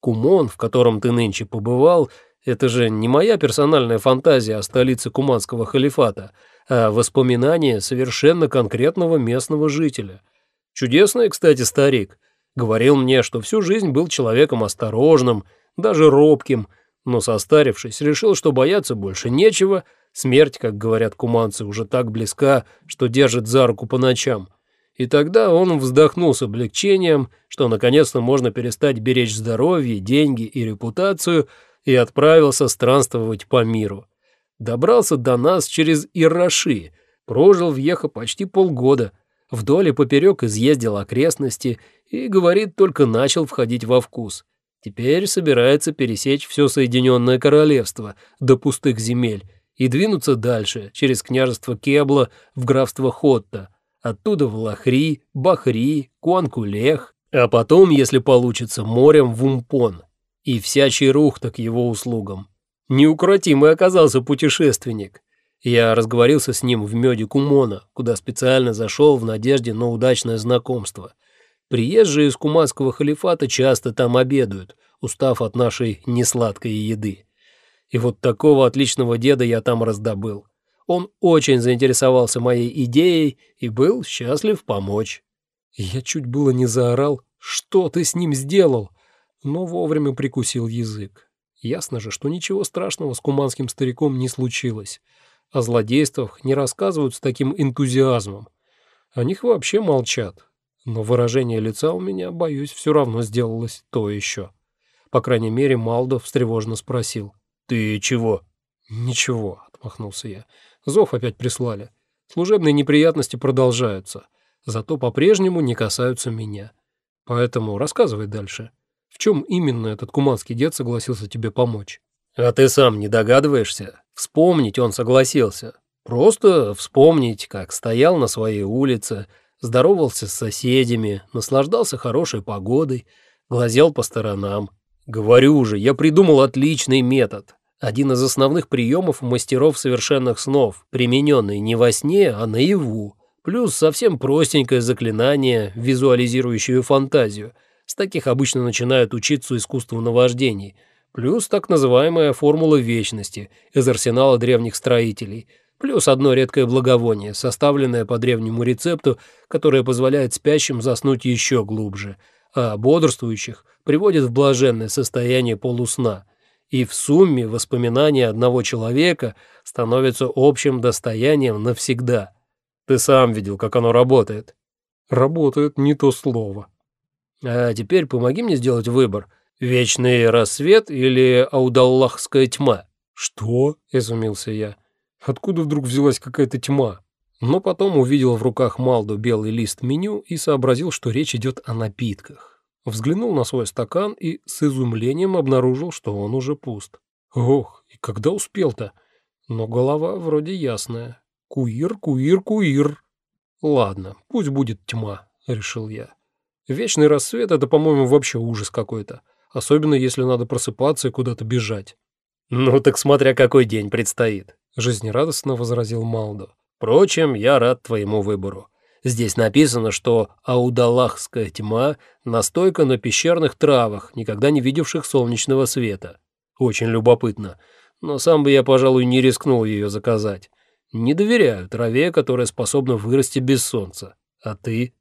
Кумон, в котором ты нынче побывал, это же не моя персональная фантазия о столице Куманского халифата, а воспоминание совершенно конкретного местного жителя. Чудесный, кстати, старик. Говорил мне, что всю жизнь был человеком осторожным, даже робким, но состарившись, решил, что бояться больше нечего, смерть, как говорят куманцы, уже так близка, что держит за руку по ночам. И тогда он вздохнул с облегчением, что наконец-то можно перестать беречь здоровье, деньги и репутацию, и отправился странствовать по миру. Добрался до нас через Ираши, прожил в Ехо почти полгода, вдоль и поперек изъездил окрестности и, говорит, только начал входить во вкус. Теперь собирается пересечь все Соединенное Королевство до пустых земель и двинуться дальше, через княжество Кебла в графство Хотта, оттуда в Лахри, Бахри, Куанкулех, а потом, если получится, морем в Умпон. И вся Чарухта к его услугам. Неукротимый оказался путешественник. Я разговорился с ним в меде Кумона, куда специально зашел в надежде на удачное знакомство. Приезжие из Куманского халифата часто там обедают, устав от нашей несладкой еды. И вот такого отличного деда я там раздобыл. Он очень заинтересовался моей идеей и был счастлив помочь. Я чуть было не заорал «Что ты с ним сделал?» но вовремя прикусил язык. Ясно же, что ничего страшного с куманским стариком не случилось. О злодействах не рассказывают с таким энтузиазмом. О них вообще молчат. Но выражение лица у меня, боюсь, все равно сделалось то еще. По крайней мере, Малдо встревожно спросил. «Ты чего?» «Ничего», — отмахнулся я. «Зов опять прислали. Служебные неприятности продолжаются. Зато по-прежнему не касаются меня. Поэтому рассказывай дальше. В чем именно этот куманский дед согласился тебе помочь?» «А ты сам не догадываешься? Вспомнить он согласился. Просто вспомнить, как стоял на своей улице, здоровался с соседями, наслаждался хорошей погодой, глазел по сторонам. Говорю же, я придумал отличный метод. Один из основных приемов мастеров совершенных снов, примененный не во сне, а наяву. Плюс совсем простенькое заклинание, визуализирующее фантазию. С таких обычно начинают учиться искусству наваждений. Плюс так называемая формула вечности из арсенала древних строителей – Плюс одно редкое благовоние, составленное по древнему рецепту, которое позволяет спящим заснуть еще глубже, а бодрствующих приводит в блаженное состояние полусна. И в сумме воспоминания одного человека становятся общим достоянием навсегда. Ты сам видел, как оно работает. Работает не то слово. А теперь помоги мне сделать выбор. Вечный рассвет или аудаллахская тьма? Что? — изумился я. Откуда вдруг взялась какая-то тьма? Но потом увидел в руках Малду белый лист меню и сообразил, что речь идет о напитках. Взглянул на свой стакан и с изумлением обнаружил, что он уже пуст. Ох, и когда успел-то? Но голова вроде ясная. Куир, куир, куир. Ладно, пусть будет тьма, решил я. Вечный рассвет — это, по-моему, вообще ужас какой-то. Особенно, если надо просыпаться и куда-то бежать. Ну так смотря какой день предстоит. — жизнерадостно возразил Малдо. «Впрочем, я рад твоему выбору. Здесь написано, что аудалахская тьма — настойка на пещерных травах, никогда не видевших солнечного света. Очень любопытно, но сам бы я, пожалуй, не рискнул ее заказать. Не доверяю траве, которая способна вырасти без солнца. А ты?»